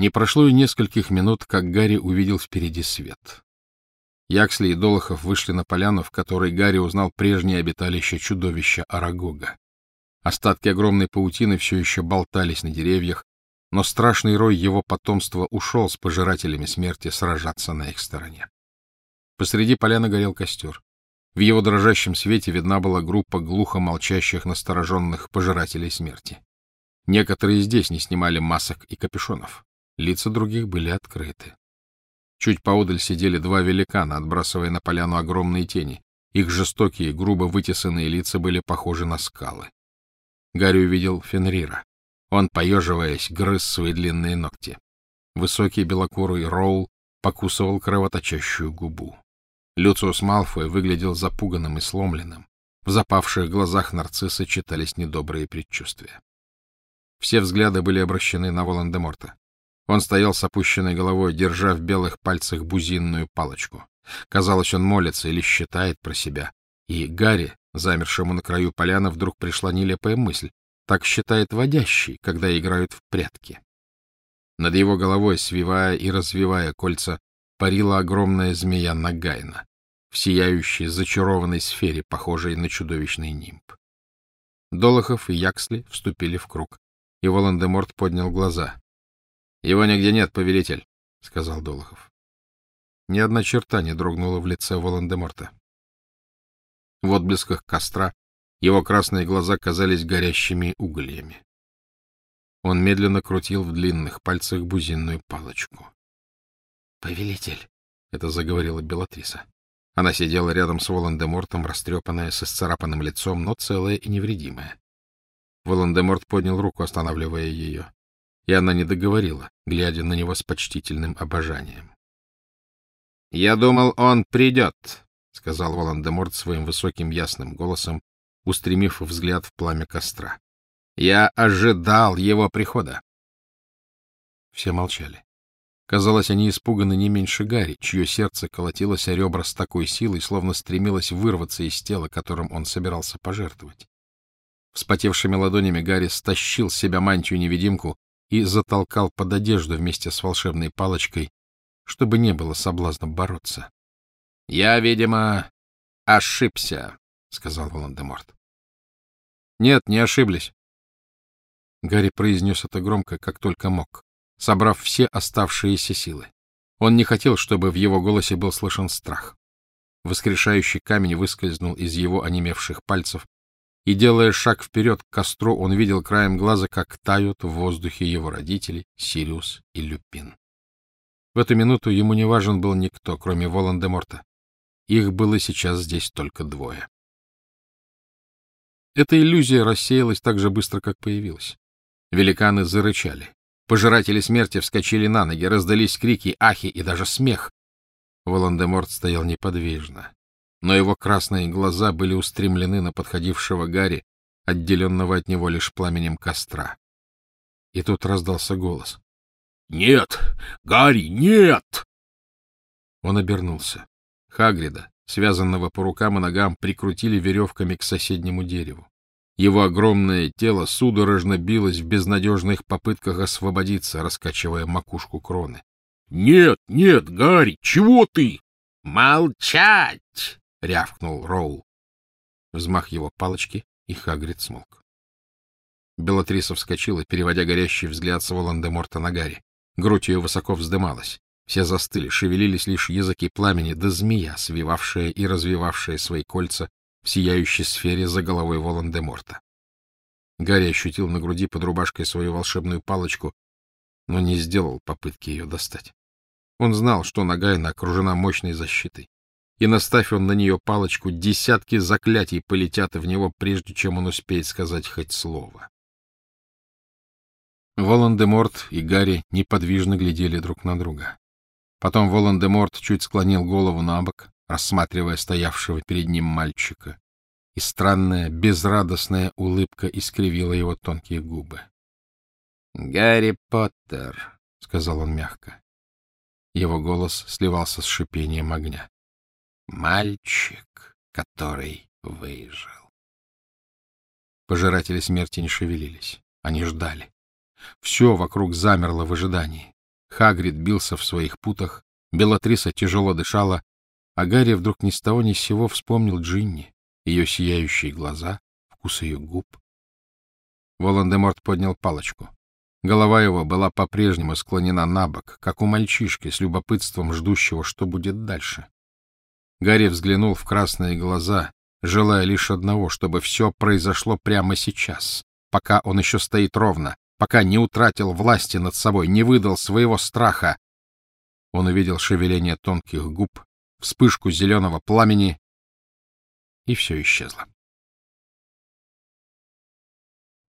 Не прошло и нескольких минут, как Гарри увидел впереди свет. Яксли и Долохов вышли на поляну, в которой Гарри узнал прежнее обиталище чудовища Арагога. Остатки огромной паутины все еще болтались на деревьях, но страшный рой его потомства ушел с пожирателями смерти сражаться на их стороне. Посреди поляны горел костер. В его дрожащем свете видна была группа глухо молчащих настороженных пожирателей смерти. Некоторые здесь не снимали масок и капюшонов. Лица других были открыты. Чуть поодаль сидели два великана, отбрасывая на поляну огромные тени. Их жестокие, грубо вытесанные лица были похожи на скалы. Гарри увидел Фенрира. Он, поеживаясь, грыз свои длинные ногти. Высокий белокурый Роул покусывал кровоточащую губу. Люциус Малфой выглядел запуганным и сломленным. В запавших глазах нарцисса читались недобрые предчувствия. Все взгляды были обращены на Волан-де-Морта. Он стоял с опущенной головой, держа в белых пальцах бузинную палочку. Казалось, он молится или считает про себя. И Гарри, замершему на краю поляны, вдруг пришла нелепая мысль. Так считает водящий, когда играют в прятки. Над его головой, свивая и развивая кольца, парила огромная змея Нагайна в сияющей, зачарованной сфере, похожей на чудовищный нимб. Долохов и Яксли вступили в круг, и Волан-де-Морт поднял глаза. — Его нигде нет, повелитель, — сказал Долохов. Ни одна черта не дрогнула в лице Волан-де-Морта. В отблесках костра его красные глаза казались горящими угольями. Он медленно крутил в длинных пальцах бузинную палочку. — Повелитель, — это заговорила Белатриса. Она сидела рядом с Волан-де-Мортом, растрепанная, с исцарапанным лицом, но целая и невредимая. Волан-де-Морт поднял руку, останавливая ее и она не договорила, глядя на него с почтительным обожанием. — Я думал, он придет, — сказал Волан-де-Морт своим высоким ясным голосом, устремив взгляд в пламя костра. — Я ожидал его прихода. Все молчали. Казалось, они испуганы не меньше Гарри, чье сердце колотилось о ребра с такой силой, словно стремилось вырваться из тела, которым он собирался пожертвовать. Вспотевшими ладонями Гарри стащил с себя мантию-невидимку и затолкал под одежду вместе с волшебной палочкой, чтобы не было соблазна бороться. — Я, видимо, ошибся, — сказал Волан-де-Морт. — Нет, не ошиблись. Гарри произнес это громко, как только мог, собрав все оставшиеся силы. Он не хотел, чтобы в его голосе был слышен страх. Воскрешающий камень выскользнул из его онемевших пальцев и, делая шаг вперед к костру, он видел краем глаза, как тают в воздухе его родители Сириус и Люпин. В эту минуту ему не важен был никто, кроме Волан-де-Морта. Их было сейчас здесь только двое. Эта иллюзия рассеялась так же быстро, как появилась. Великаны зарычали. Пожиратели смерти вскочили на ноги, раздались крики, ахи и даже смех. Волан-де-Морт стоял неподвижно, но его красные глаза были устремлены на подходившего Гарри, отделенного от него лишь пламенем костра. И тут раздался голос. — Нет! Гарри, нет! Он обернулся. Хагрида, связанного по рукам и ногам, прикрутили веревками к соседнему дереву. Его огромное тело судорожно билось в безнадежных попытках освободиться, раскачивая макушку кроны. — Нет, нет, Гарри, чего ты? — Молчать! — рявкнул Роул. Взмах его палочки, и Хагрид смолк. Белатриса вскочила, переводя горящий взгляд с Волан-де-Морта на Гарри. Грудь ее высоко вздымалась. Все застыли, шевелились лишь языки пламени, да змея, свивавшая и развивавшая свои кольца в сияющей сфере за головой Волан-де-Морта. Гарри ощутил на груди под рубашкой свою волшебную палочку, но не сделал попытки ее достать. Он знал, что Нагайна окружена мощной защитой и, наставь он на нее палочку, десятки заклятий полетят в него, прежде чем он успеет сказать хоть слово. Волан-де-Морт и Гарри неподвижно глядели друг на друга. Потом Волан-де-Морт чуть склонил голову на бок, рассматривая стоявшего перед ним мальчика, и странная, безрадостная улыбка искривила его тонкие губы. — Гарри Поттер, — сказал он мягко. Его голос сливался с шипением огня. Мальчик, который выжил. Пожиратели смерти не шевелились. Они ждали. Все вокруг замерло в ожидании. Хагрид бился в своих путах, Белатриса тяжело дышала, а Гарри вдруг ни с того ни с сего вспомнил Джинни, ее сияющие глаза, вкус ее губ. Волан-де-Морт поднял палочку. Голова его была по-прежнему склонена на бок, как у мальчишки, с любопытством ждущего, что будет дальше. Гарри взглянул в красные глаза, желая лишь одного, чтобы все произошло прямо сейчас, пока он еще стоит ровно, пока не утратил власти над собой, не выдал своего страха. Он увидел шевеление тонких губ, вспышку зеленого пламени, и все исчезло.